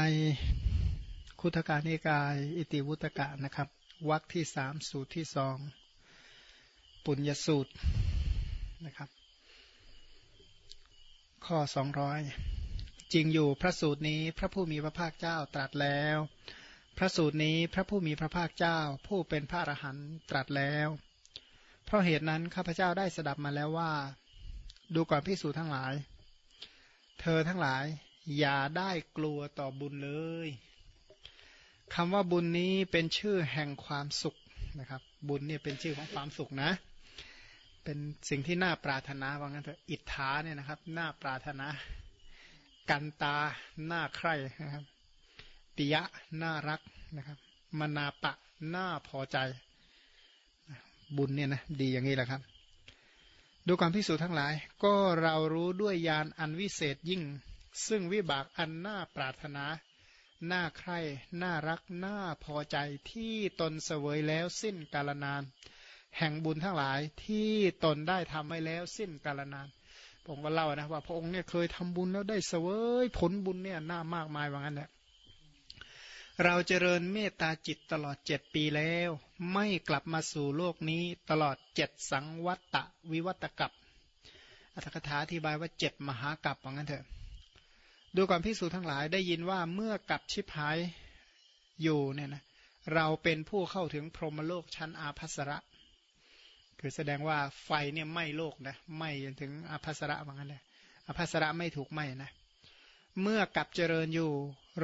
ในคุถการนิกาย อิติวุตกะนะครับวรรคที่สามสูตรที่สองปุญญสูตรนะครับ ข้อสองร้อยจริงอยู่พระสูตรนี้พระผู้มีพระภาคเจ้าตรัสแล้ว พระสูตรนี้พระผู้มีพระภาคเจ้า ผู้เป็นพระอรหันต์ตรัสแล้ว เพราะเหตุนั้นข้าพเจ้าได้สดับมาแล้วว่า ดูก่อนพิสูจทั้งหลาย เธอทั้งหลาย อย่าได้กลัวต่อบุญเลยคำว่าบุญนี้เป็นชื่อแห่งความสุขนะครับ บุญเนี่ยเป็นชื่อของความสุขนะ เป็นสิ่งที่น่าปรารถนาว่างั้นเถอะอิทธาเนี่ยนะครับน่าปรารถนา กันตาน่าใคร่นะครับปิยะน่ารักนะครับมนาปะน่าพอใจ บุญเนี่ยนะดีอย่างนี้แหละครับ ดูความพิสูจน์ทั้งหลาย ก็เรารู้ด้วยยานอันวิเศษยิ่ง ซึ่งวิบากอันน่าปรารถนาน่าใคร่น่ารัก น่าพอใจที่ตนเสวยแล้วสิ้นกาลนาน แห่งบุญทั้งหลายที่ตนได้ทำไว้แล้วสิ้นกาลนาน ผมก็เล่านะว่าพระองค์เนี่ยเคยทำบุญแล้วได้เสวยผลบุญเนี่ยน่ามากมายว่างั้นแหละเราเจริญเมตตาจิตตลอดเจ็ดปีแล้ว ไม่กลับมาสู่โลกนี้ตลอดเจ็ดสังวัตตะวิวัตกับ อัตถกถาอธิบายว่าเจ็ดมหากับว่างั้นเถอะ ดูก่อนพิสูจทั้งหลายได้ยินว่าเมื่อกับชิบหายอยู่เนี่ยนะเราเป็นผู้เข้าถึงพรหมโลกชั้นอาภัสระ คือแสดงว่าไฟเนี่ยไหม้โลกนะไหม้จนถึงอาภัสระว่างั้นเลยอาภัสระไม่ถูกไหม้นะเมื่อกับเจริญอยู่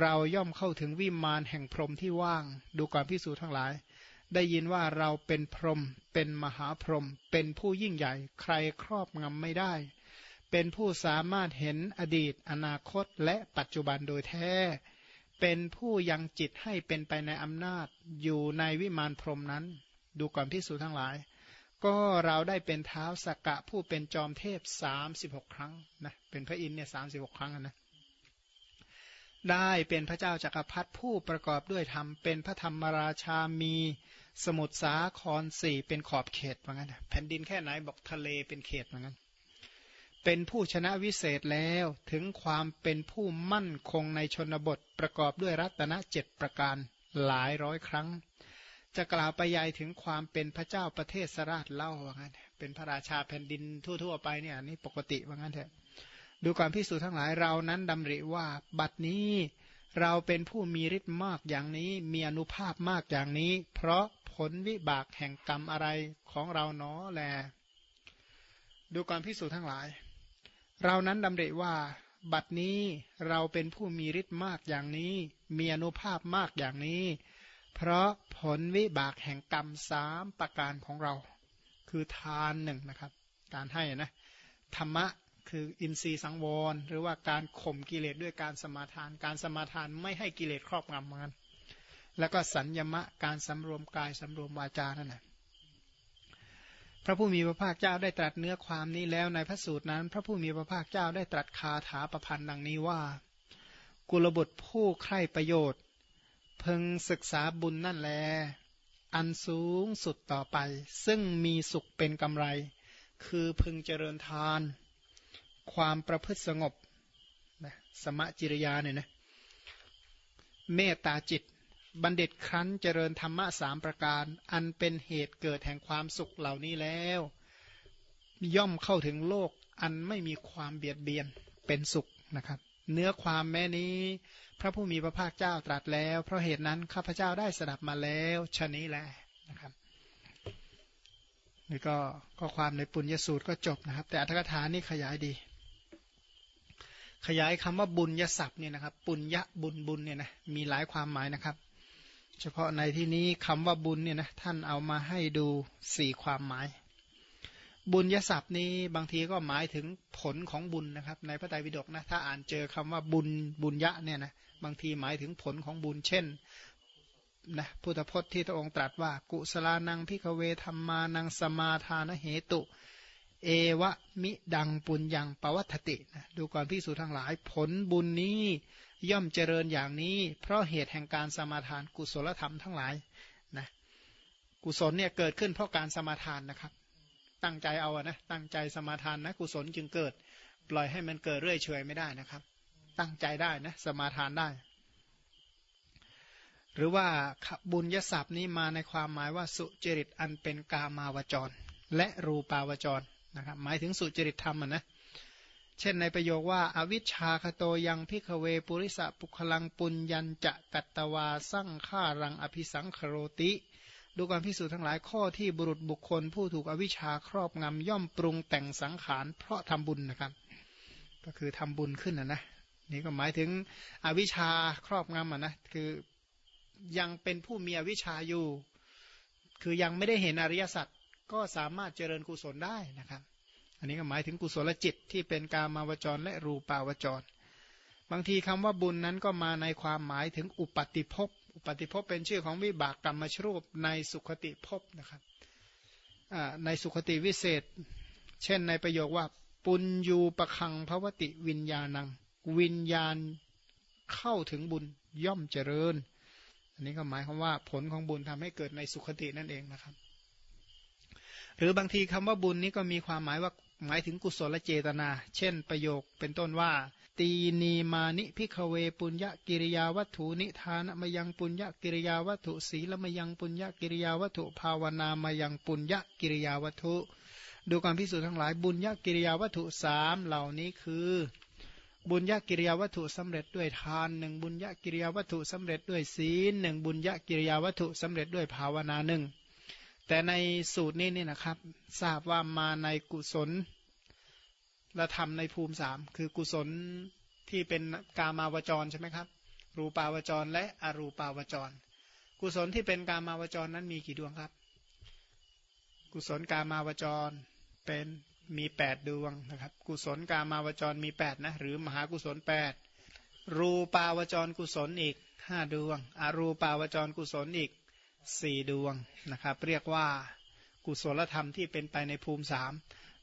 เราย่อมเข้าถึงวิมานแห่งพรหมที่ว่าง ดูก่อนพิสูจทั้งหลาย ได้ยินว่าเราเป็นพรหมเป็นมหาพรหมเป็นผู้ยิ่งใหญ่ ใครครอบงำไม่ได้ เป็นผู้สามารถเห็นอดีต อนาคตและปัจจุบันโดยแท้ เป็นผู้ยังจิตให้เป็นไปในอำนาจอยู่ในวิมานพรมนั้น ดูก่อนพิสูจทั้งหลาย ก็เราได้เป็นเท้าสกกะผู้เป็นจอมเทพสามสิบหกครั้งนะเป็นพระอินทร์เนี่ยสามสิบหกครั้งนะได้เป็นพระเจ้าจากักรพรรดิผู้ประกอบด้วยธรรม เป็นพระธรรมราชามีสมุทรสาครสี่เป็นขอบเขตว่างั้นแผ่นดินแค่ไหนบอกทะเลเป็นเขตว่างั้น เป็นผู้ชนะวิเศษแล้วถึงความเป็นผู้มั่นคงในชนบทประกอบด้วยรัตนเจ็ดประการหลายร้อยครั้ง จะกล่าวไปยายถึงความเป็นพระเจ้าประเทศสราชเล่าว่างั้นเป็นพระราชาแผ่นดินทั่ว ๆ ไปเนี่ยนี่ปกติว่างั้นเถอะดูความพิสูจน์ทั้งหลายเรานั้นดำริว่าบัดนี้เราเป็นผู้มีฤทธิ์มากอย่างนี้มีอนุภาพมากอย่างนี้ เพราะผลวิบากแห่งกรรมอะไรของเราเนาะแล ดูความพิสูจน์ทั้งหลาย เรานั้นดำริว่า บัดนี้เราเป็นผู้มีฤทธิ์มากอย่างนี้ มีอนุภาพมากอย่างนี้ เพราะผลวิบากแห่งกรรมสามประการของเรา คือทานหนึ่งนะครับ การให้นะธรรมะคืออินทรีย์สังวร หรือว่าการข่มกิเลสด้วยการสมาทาน การสมาทานไม่ให้กิเลสครอบงำมัน แล้วก็สัญญมะการสำรวมกายสำรวมวาจานั่นแหละ พระผู้มีพระภาคเจ้าได้ตรัสเนื้อความนี้แล้วในพระสูตรนั้น พระผู้มีพระภาคเจ้าได้ตรัสคาถาประพันธ์ดังนี้ว่า กุลบุตรผู้ใคร่ประโยชน์ เพึงศึกษาบุญนั่นแล อันสูงสุดต่อไป ซึ่งมีสุขเป็นกำไร คือพึงเจริญทาน ความประพฤติสงบนะสมะจิรยาเนี่ยนะเมตตาจิต บัณฑิตครั้นเจริญธรรมะสามประการ อันเป็นเหตุเกิดแห่งความสุขเหล่านี้แล้ว ย่อมเข้าถึงโลกอันไม่มีความเบียดเบียนเป็นสุขนะครับ เนื้อความแม้นี้ พระผู้มีพระภาคเจ้าตรัสแล้ว เพราะเหตุนั้นข้าพเจ้าได้สดับมาแล้วชนี้แหละนะครับนี่ก็ก็ความในปุญญสูตรก็จบนะครับ แต่อัตถกถานี่ขยายดี ขยายคำว่าบุญยศัพท์เนี่ยนะครับ ปุญญะบุญบุญเนี่ยนะมีหลายความหมายนะครับ เฉพาะในที่นี้คำว่าบุญเนี่ยนะท่านเอามาให้ดูสี่ความหมาย บุญยศัพท์นี้บางทีก็หมายถึงผลของบุญนะครับ ในพระไตรปิฎกนะถ้าอ่านเจอคำว่าบุญบุญยะเนี่ยนะบางทีหมายถึงผลของบุญเช่นนะพุทธพจน์ที่พระองค์ตรัสว่า กุศลานังพิกเวธรรมานังสมาทานเหตุ เอวะมิดังปุญญังปวัตตินะดูก่อนพิสูจทั้งหลาย ผลบุญนี้ ย่อมเจริญอย่างนี้ เพราะเหตุแห่งการสมาทานกุศลธรรมทั้งหลายนะกุศลเนี่ยเกิดขึ้นเพราะการสมาทานนะครับ ตั้งใจเอานะตั้งใจสมาทานนะกุศลจึงเกิด ปล่อยให้มันเกิดเรื่อยเฉยไม่ได้นะครับ ตั้งใจได้นะสมาทานได้ หรือว่าบุญยศัพท์นี้มาในความหมายว่าสุจริตอันเป็นกามาวจร และรูปาวจรนะครับหมายถึงสุจริตธรรมนะ เช่นในประโยคว่าอาวิชชาคโตยังพิกเวปุริสะปุคลังปุญญัญจะกัตตวาสั่งฆ่ารังอภิสังคโรติ ดูการพิสูจน์ทั้งหลายข้อที่บุรุษบุคคล ผู้ถูกอวิชชาครอบงำย่อมปรุงแต่งสังขารเพราะทำบุญนะครับ ก็คือทำบุญขึ้นนะนะนี่ก็หมายถึงอวิชชาครอบงำอะนะคือยังเป็นผู้มีอวิชชาอยู่ คือยังไม่ได้เห็นอริยสัจก็สามารถเจริญกุศลได้นะครับ นนี้ก็หมายถึงกุศลจิตที่เป็นกามาวจรและรูปาวจร บางทีคำว่าบุญนั้นก็มาในความหมายถึงอุปติภพ อุปติภพเป็นชื่อของวิบากกรรมชรูปในสุขติภพนะครับในสุขติวิเศษ เช่นในประโยคว่า ปุญญูประคังภวติวิญญาณัง วิญญาณเข้าถึงบุญย่อมเจริญ อันนี้ก็หมายความว่าผลของบุญทำให้เกิดในสุขตินั่นเองนะครับ หรือบางทีคำว่าบุญนี้ก็มีความหมายว่า หมายถึงกุศลเจตนา เช่น ประโยคเป็นต้นว่า ตีนีมานิพิกเวปุญญกิริยาวัตถุนิทานมยังปุญญกิริยาวัตถุศีลมยังปุญญกิริยาวัตถุภาวนามายังปุญญกิริยาวัตถุ ดูการพิสูจน์ทั้งหลายบุญญกิริยาวัตถุสามเหล่านี้คือบุญญกิริยาวัตถุสำเร็จด้วยทานหนึ่งบุญญกิริยาวัตถุสำเร็จด้วยศีลหนึ่งบุญญกิริยาวัตถุสำเร็จด้วยภาวนาหนึ่ง แต่ในสูตรนี้นี่นะครับ ทราบว่ามาในกุศลและทำในภูมิสามคือกุศลที่เป็นกามาวจรใช่ไหมครับ รูปาวจรและอรูปาวจร กุศลที่เป็นกามาวจรนั้นมีกี่ดวงครับ กุศลกามาวจรเป็นมีแปดดวงนะครับ กุศลกามาวจรมีแปดนะ หรือมหากุศลแปดรูปาวจรกุศลอีกห้าดวง อรูปาวจรกุศลอีก สี่ดวงนะครับเรียกว่ากุศลธรรมที่เป็นไปในภูมิสาม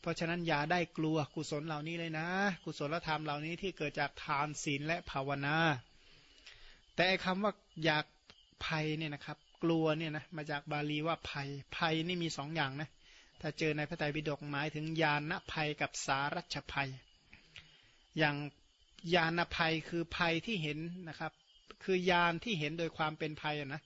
เพราะฉะนั้นอย่าได้กลัวกุศลเหล่านี้เลยนะ กุศลธรรมเหล่านี้ที่เกิดจากทานศีลและภาวนา แต่คำว่าอยากภัยเนี่ยนะครับ กลัวเนี่ยนะมาจากบาลีว่าภัยภัยนี่มีสองอย่างนะถ้าเจอในพระไตรปิฎกหมายถึงยานภัยกับสารัชภัย อย่างยานภัยคือภัยที่เห็นนะครับ คือยานที่เห็นโดยความเป็นภัยนะ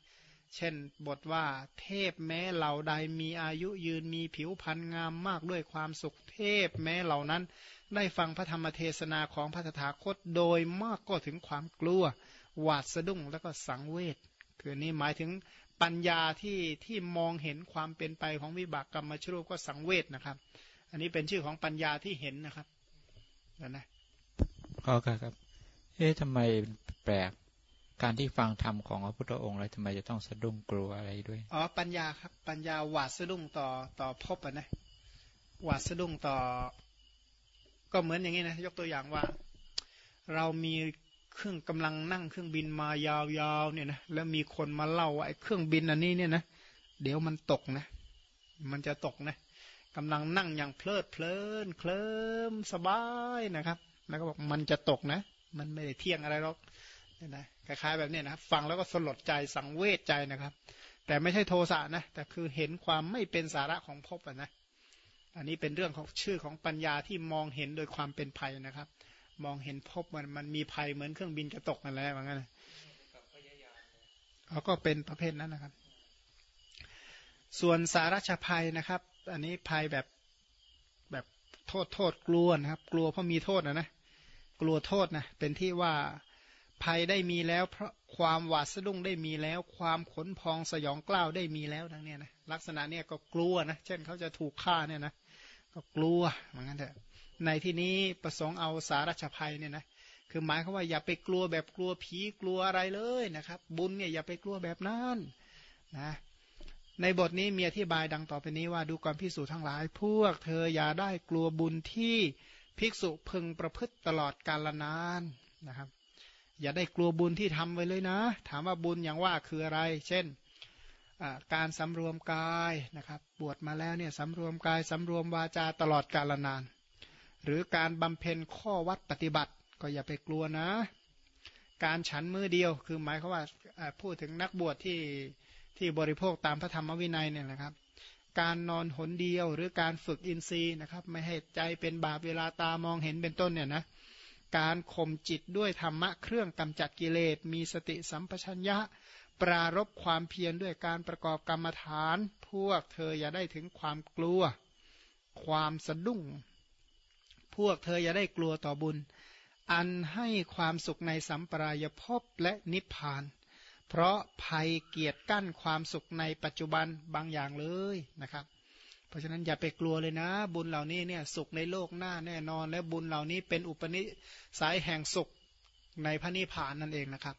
เช่นบทว่าเทพแม้เหล่าใดมีอายุยืนมีผิวพรรณงามมากด้วยความสุขเทพแม้เหล่านั้น ได้ฟังพระธรรมเทศนาของพระตถาคตโดยมากก็ถึงความกลัว หวาดสะดุ้งแล้วก็สังเวชคือนี่หมายถึงปัญญาที่ที่มองเห็นความเป็นไปของวิบากกรรมชรูปก็สังเวชนะครับ อันนี้เป็นชื่อของปัญญาที่เห็นนะครับนั่นนะอ๋อครับ เอ๊ะทำไมแปลก การที่ฟังธรรมของพระพุทธองค์แล้วทำไมจะต้องสะดุ้งกลัวอะไรด้วย อ๋อ ปัญญาครับ ปัญญาหวาดสะดุ้งต่อต่อพบอะนะ หวาดสะดุ้งต่อ ก็เหมือนอย่างนี้นะ ยกตัวอย่างว่า เรามีเครื่องกำลังนั่งเครื่องบินมายาวๆเนี่ยนะ แล้วมีคนมาเล่าว่าไอ้เครื่องบินอันนี้เนี่ยนะ เดี๋ยวมันตกนะ มันจะตกนะกำลังนั่งอย่างเพลิดเพลินเคลิ้มสบายนะครับ แล้วก็บอกมันจะตกนะ มันไม่ได้เที่ยงอะไรหรอกเนี่ยนะ คล้ายๆแบบนี้นะฟังแล้วก็สลดใจสังเวชใจนะครับ แต่ไม่ใช่โทสะนะแต่คือเห็นความไม่เป็นสาระของภพนะ อันนี้เป็นเรื่องของชื่อของปัญญาที่มองเห็นโดยความเป็นภัยนะครับ มองเห็นภพมันมันมีภัยเหมือนเครื่องบินจะตกนั่นแหละว่างั้นเขาก็เป็นประเภทนั้นนะครับ ส่วนสารชภัยนะครับ อันนี้ภัยแบบแบบโทษโทษกลัวนะครับ กลัวเพราะมีโทษนะนะกลัวโทษนะเป็นที่ว่า ภัยได้มีแล้ว เพราะความหวาดสะดุ้งได้มีแล้ว ความขนพองสยองกล้าวได้มีแล้วทั้งนี้นะลักษณะเนี้ยก็กลัวนะเช่นเขาจะถูกฆ่าเนี่ยนะก็กลัวเหมือนกันเถอะในที่นี้ประสงค์เอาสารัชภัยเนี่ยนะคือหมายเขาว่าอย่าไปกลัวแบบกลัวผีกลัวอะไรเลยนะครับ บุญเนี่ยอย่าไปกลัวแบบนั้นนะในบทนี้มีอธิบายดังต่อไปนี้ว่าดูก่อนพิสูจทั้งหลาย พวกเธออย่าได้กลัวบุญที่ภิกษุพึงประพฤติตลอดกาลนานนะครับ อย่าได้กลัวบุญที่ทำไว้เลยนะ ถามว่าบุญอย่างว่าคืออะไร เช่นการสำรวมกายนะครับ บวชมาแล้วเนี่ยสำรวมกายสำรวมวาจาตลอดกาลนาน หรือการบำเพ็ญข้อวัดปฏิบัติ ก็อย่าไปกลัวนะ การฉันมือเดียว คือหมายเขาว่าพูดถึงนักบวชที่ที่บริโภคตามพระธรรมวินัยเนี่ยนะครับ การนอนหนเดียวหรือการฝึกอินทรีย์นะครับ ไม่ให้ใจเป็นบาปเวลาตามองเห็นเป็นต้นเนี่ยนะ การข่มจิตด้วยธรรมะเครื่องกำจัดกิเลส มีสติสัมปชัญญะ ปรารบความเพียรด้วยการประกอบกรรมฐาน พวกเธออย่าได้ถึงความกลัว ความสะดุ้ง พวกเธออย่าได้กลัวต่อบุญ อันให้ความสุขในสัมปรายภพและนิพพาน เพราะภัยเกียรติกั้นความสุขในปัจจุบันบางอย่างเลยนะครับ เพราะฉะนั้นอย่าไปกลัวเลยนะ บุญเหล่านี้เนี่ยสุขในโลกหน้าแน่นอน และบุญเหล่านี้เป็นอุปนิสัยแห่งสุขในพระนิพพานนั่นเองนะครับ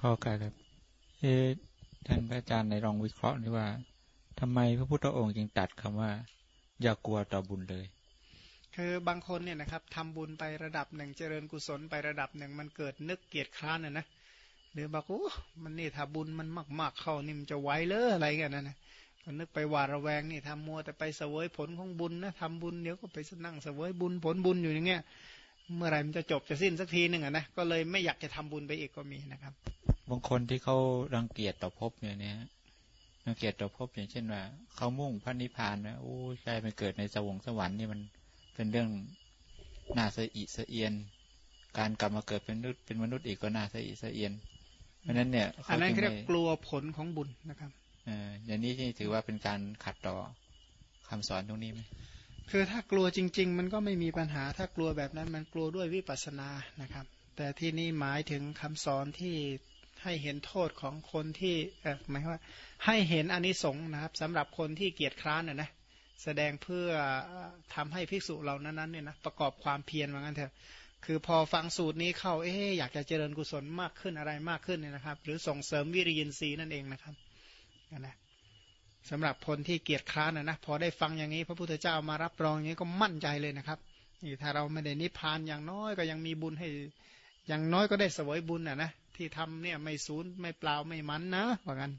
พอกันครับเอท่านพระอาจารย์ในลองวิเคราะห์นี่ว่าทำไมพระพุทธองค์จึงตัดคำว่า อย่ากลัวต่อบุญเลย คือบางคนเนี่ยนะครับทำบุญไประดับหนึ่งเจริญกุศลไประดับหนึ่งมันเกิดนึกเกียดคร้านนะนะหรือบอกโอ้มันนี่ถ้าบุญมันมาก ๆ เข้านี่มันจะไหวเลยอะไรกันนะนะก็ นึกไปหวาดระแวงนี่ทำมัวแต่ไปเสวยผลของบุญนะทำบุญเดี๋ยวก็ไปนั่งเสวยบุญผลบุญอยู่อย่างเงี้ยเมื่อไหร่มันจะจบจะสิ้นสักทีหนึ่งอะนะก็เลยไม่อยากจะทำบุญไปอีกก็มีนะครับบางคนที่เขารังเกียจต่อภพเนี่ยเนี่ยรังเกียจต่อภพอย่างเช่นว่าเขามุ่งพระนิพพานนะโอ้ใช่ไปเกิดในสวงสวรรค์นี่มันเป็นเรื่องน่าเสียอิเสียน การกลับมาเกิดเป็นมนุษย์เป็นมนุษย์อีกก็น่าเสียอิเสียนเพราะนั้นเนี่ยอันนั้นเรียกกลัวผลของบุญนะครับเอออย่างนี้ที่ถือว่าเป็นการขัดต่อคำสอนตรงนี้ไหมคือถ้ากลัวจริง ๆ มันก็ไม่มีปัญหาถ้ากลัวแบบนั้นมันกลัวด้วยวิปัสสนานะครับ แต่ที่นี่หมายถึงคำสอนที่ให้เห็นโทษของคนที่เออหมายว่า ให้เห็นอนิสงส์นะครับสำหรับคนที่เกียจคร้านนะนะแสดงเพื่อทำให้ภิกษุเหล่านั้นเนี่ยนะประกอบความเพียรว่างั้นเถอะคือพอฟังสูตรนี้เข้าเอ๊อยากจะเจริญกุศลมากขึ้นอะไรมากขึ้นเนี่ยนะครับ หรือส่งเสริมวิริยินทรีย์นั่นเองนะครับ นะสำหรับคนที่เกียจคร้านนะนะพอได้ฟังอย่างนี้ พระพุทธเจ้ามารับรองอย่างนี้ก็มั่นใจเลยนะครับนี่ถ้าเราไม่ได้นิพพานอย่างน้อยก็ยังมีบุญให้ อย่างน้อยก็ได้สวยบุญอะนะที่ทำเนี่ยไม่สูญไม่เปล่าไม่มันนะว่ากัน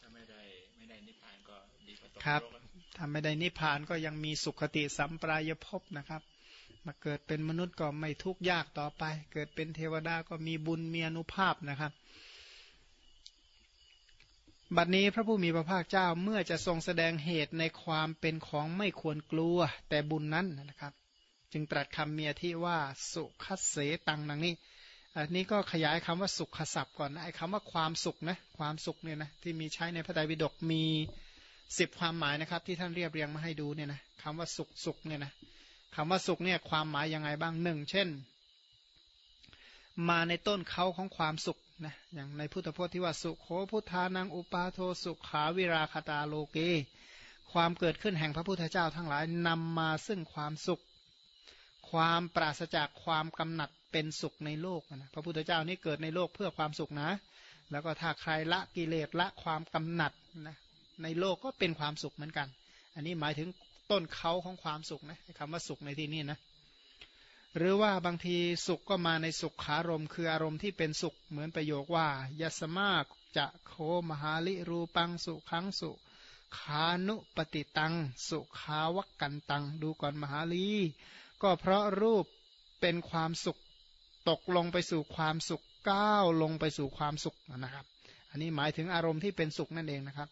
ถ้าไม่ได้ไม่ได้นิพพานก็ดีกว่าครับถ้าไม่ได้นิพพานก็ยังมีสุขติสัมปรายภพนะครับ มาเกิดเป็นมนุษย์ก็ไม่ทุกข์ยากต่อไป เกิดเป็นเทวดาก็มีบุญมีอนุภาพนะครับ บัดนี้พระผู้มีพระภาคเจ้าเมื่อจะทรงแสดงเหตุในความเป็นของไม่ควรกลัวแต่บุญนั้นนะครับ จึงตรัสคำเมียที่ว่าสุขเสตังนังนี้อันนี้ก็ขยายคำว่าสุขศัพท์ก่อนนะไอ้คำว่าความสุขนะความสุขเนี่ยนะที่มีใช้ในพระไตรปิฎกมีสิบความหมายนะครับ ที่ท่านเรียบเรียงมาให้ดูเนี่ยนะคำว่าสุขสุขเนี่ยนะคำว่าสุขเนี่ยความหมายยังไงบ้างหนึ่งเช่น มาในต้นเขาของความสุข นะอย่างในพุทธพจน์ที่ว่าสุขโขพุทธานังอุปาโทสุขาวิราคตาโลเก ความเกิดขึ้นแห่งพระพุทธเจ้าทั้งหลายนำมาซึ่งความสุข ความปราศจากความกำหนัดเป็นสุขในโลกนะพระพุทธเจ้านี่เกิดในโลกเพื่อความสุขนะ แล้วก็ถ้าใครละกิเลสละความกำหนัดนะในโลกก็เป็นความสุขเหมือนกัน อันนี้หมายถึงต้นเขาของความสุขนะคำว่าสุขในที่นี้นะ หรือว่าบางทีสุขก็มาในสุขขารมคืออารมณ์ที่เป็นสุขเหมือนประโยคว่ายัสมาจะโคมหาลิรูปังสุขังสุขานุปฏิตัง สุขาวกกันตัง ดูก่อนมหาลี ก็เพราะรูปเป็นความสุขตกลงไปสู่ความสุขก้าวลงไปสู่ความสุขนะครับ อันนี้หมายถึงอารมณ์ที่เป็นสุขนั่นเองนะครับ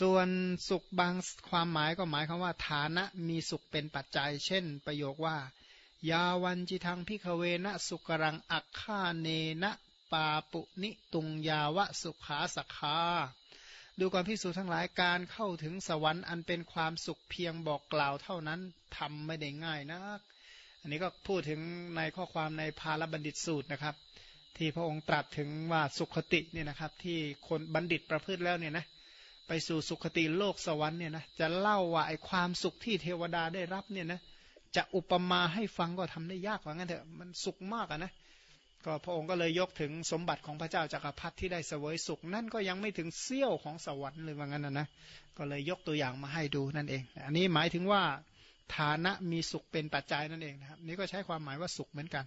ส่วนสุขบางความหมายก็หมายคำว่า ฐานะมีสุขเป็นปัจจัย เช่น ประโยคว่า ยาวันจิทังพิคเวนะสุกรังอักขาเนนะปาปุนิตุงยาวะสุขาสคาดูก่อนพิสูจทั้งหลายการเข้าถึงสวรรค์อันเป็นความสุขเพียงบอกกล่าวเท่านั้นทำไม่ได้ง่ายนัก อันนี้ก็พูดถึงในข้อความในพาลบัณฑิตสูตรนะครับ ที่พระองค์ตรัสถึงว่าสุขติเนี่ยนะครับ ที่คนบัณฑิตประพฤติแล้วเนี่ยนะ ไปสู่สุคติโลกสวรรค์เนี่ยนะจะเล่าว่าไอ้ความสุขที่เทวดาได้รับเนี่ยนะจะอุปมาให้ฟังก็ทำได้ยากกว่างั้นเถอะมันสุขมากอะนะก็พระองค์ก็เลยยกถึงสมบัติของพระเจ้าจากักรพรรดิที่ได้เสวยสุข นั่นก็ยังไม่ถึงเสี้ยวของสวรรค์เลยว่างั้นนะนะก็เลยยกตัวอย่างมาให้ดูนั่นเอง อันนี้หมายถึงว่าฐานะมีสุขเป็นปัจจัยนั่นเองนะครับนี่ก็ใช้ความหมายว่าสุขเหมือนกัน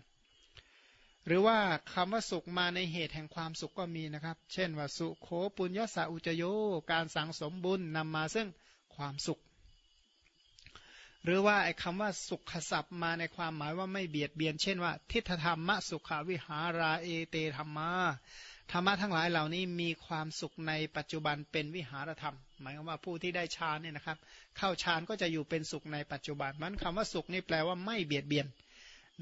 หรือว่าคำว่าสุขมาในเหตุแห่งความสุขก็มีนะครับ เช่นว่าสุโขปุญญาสาอุจโย การสังสมบุญนำมาซึ่งความสุข หรือว่าไอ้คำว่าสุขศัพท์มาในความหมายว่าไม่เบียดเบียน เช่นว่า ทิฏฐธรรมะสุขาวิหาราเอเตธรรมาธรรมะทั้งหลายเหล่านี้มีความสุขในปัจจุบันเป็นวิหารธรรม หมายความว่าผู้ที่ได้ฌานเนี่ยนะครับ เข้าฌานก็จะอยู่เป็นสุขในปัจจุบันมันคำว่าสุขนี่แปลว่าไม่เบียดเบียน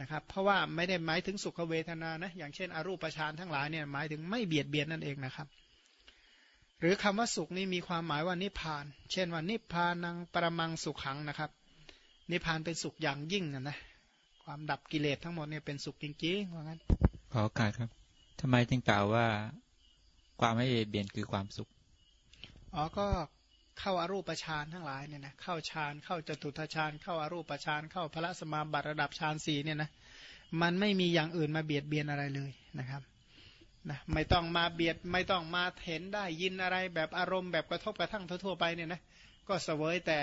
นะครับ เพราะว่าไม่ได้หมายถึงสุขเวทนานะอย่างเช่น อรูปฌานทั้งหลายเนี่ยหมายถึงไม่เบียดเบียนนั่นเองนะครับหรือคำว่าสุขนี้มีความหมายว่านิพพาน เช่นว่านิพพานังปรมังสุขขังนะครับ นิพพานเป็นสุขอย่างยิ่งนะนะ ความดับกิเลสทั้งหมดเนี่ยเป็นสุขจริงๆว่างั้น ขอโอกาสครับทำไมจึงกล่าวว่า ความไม่เบียดเบียนคือความสุข อ๋อ ก็ เข้าอารูปฌานทั้งหลายเนี่ยนะเข้าฌานเข้าจตุทฌานเข้าอารูปฌานเข้าพระสมาบัติระดับฌานสี่เนี่ยนะมันไม่มีอย่างอื่นมาเบียดเบียนอะไรเลยนะครับนะไม่ต้องมาเบียดไม่ต้องมาเห็นได้ยินอะไรแบบอารมณ์แบบกระทบกระทั่งทั่วๆไปเนี่ยนะก็เสวยแต่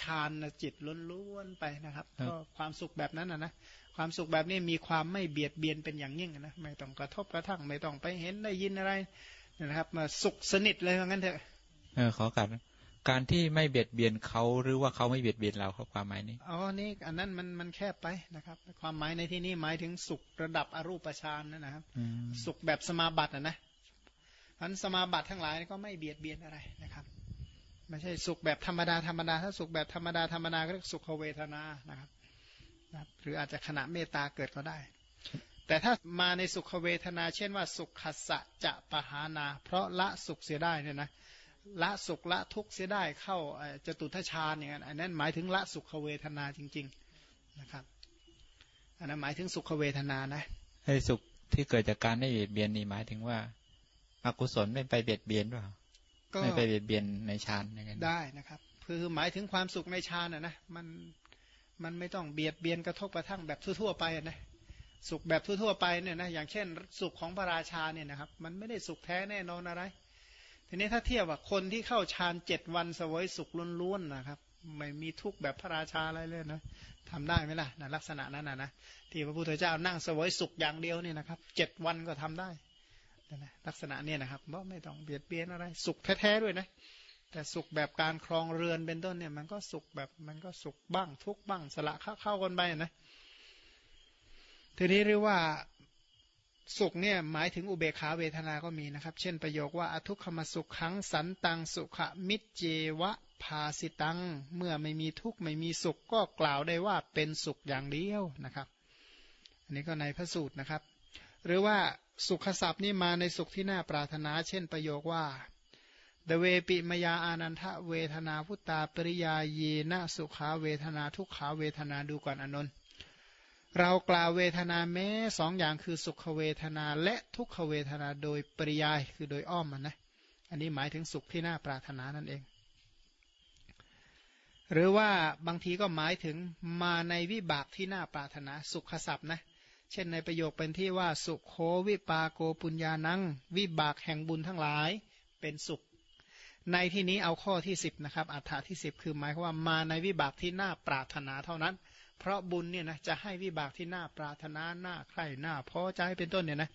ฌานจิตล้วนๆไปนะครับก็ความสุขแบบนั้นนะนะความสุขแบบนี้มีความไม่เบียดเบียนเป็นอย่างยิ่งนะไม่ต้องกระทบกระทั่ง ไม่ต้องไปเห็นได้ยินอะไรนะครับ มาสุขสนิทเลยว่างั้นเถอะเออขอการ การที่ไม่เบียดเบียนเขาหรือว่าเขาไม่เบียดเบียนเราครับความหมายนี้อ๋อนี่อันนั้นมันมันแคบไปนะครับ ความหมายในที่นี้หมายถึงสุขระดับอรูปฌานนะครับ สุขแบบสมาบัตินะนะอันสมาบัติทั้งหลายก็ไม่เบียดเบียนอะไรนะครับไม่ใช่สุขแบบธรรมดาธรรมดาถ้าสุขแบบธรรมดาธรรมดาก็เรียกสุขเวทนานะครับนะหรืออาจจะขณะเมตตาเกิดก็ได้ แต่ถ้ามาในสุขเวทนา เช่นว่าสุขขัสสะจะปหานา เพราะละสุขเสียได้เนี่ยนะ ละสุขละทุกข์เสียได้เข้าจตุทชาญอย่างนั้นอันนั้นหมายถึงละสุขเวทนาจริง ๆนะครับอันนั้นหมายถึงสุขเวทนานะไอ้สุขที่เกิดจากการไม่เบียดเบียนนี่หมายถึงว่าอกุศลไม่ไปเบียดเบียนหรือเปล่าไม่ไปเบียดเบียนในฌานอย่างนั้นได้นะครับ คือหมายถึงความสุขในฌานอะนะมันมันไม่ต้องเบียดเบียนกระทบกระทั่งแบบทั่วๆไปนะสุขแบบทั่วๆไปเนี่ยนะอย่างเช่น สุขของพระราชาเนี่ยนะครับ มันไม่ได้สุขแท้แน่นอนอะไร ทีนี้ถ้าเทียบว่าคนที่เข้าฌานเจ็ดวันสวยสุขล้วนๆนะครับ ไม่มีทุกข์แบบพระราชาอะไรเลยนะทำได้ไหมล่ะนะลักษณะนั้นนะนะที่พระพุทธเจ้านั่งสวยสุขอย่างเดียวนี่นะครับเจ็ดวันก็ทำได้นะลักษณะเนี่ยนะครับว่าไม่ต้องเบียดเบียนอะไร สุขแท้ๆด้วยนะแต่สุขแบบการครองเรือนเป็นต้นเนี่ย มันก็สุขแบบมันก็สุขบ้างทุกบ้างสละเข้าๆกันไปนะทีนี้เรียกว่า สุขเนี่ยหมายถึงอุเบกขาเวทนาก็มีนะครับ เช่นประโยคว่าอทุกขมสุขขังสันตังสุขมิจเจวะภาสิตัง เมื่อไม่มีทุกข์ไม่มีสุขก็กล่าวได้ว่าเป็นสุขอย่างเดียวนะครับ อันนี้ก็ในพระสูตรนะครับ หรือว่าสุขศัพท์นี่มาในสุขที่น่าปรารถนา เช่นประโยคว่าเดเวปิมยาอานันทะเวทนาพุตตาปริยาเยนะสุขาเวทนาทุกขาเวทนาดูก่อนอนนท์ เรากล่าวเวทนาแม้สองอย่างคือสุขเวทนาและทุกขเวทนาโดยปริยายคือโดยอ้อมมันนะ อันนี้หมายถึงสุขที่น่าปรารถนานั่นเอง หรือว่าบางทีก็หมายถึงมาในวิบากที่น่าปรารถนาสุขศัพท์นะ เช่นในประโยคเป็นที่ว่าสุขโควิปาโกปุญญานัง วิบากแห่งบุญทั้งหลายเป็นสุข ในที่นี้เอาข้อที่สิบนะครับอัฏฐาที่สิบคือหมายความว่ามาในวิบากที่น่าปรารถนาเท่านั้น เพราะบุญเนี่ยนะจะให้วิบากที่น่าปรารถนาน่าใคร่น่าพอใจเป็นต้นเนี่ยนะ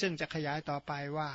ซึ่งจะขยายต่อไปว่า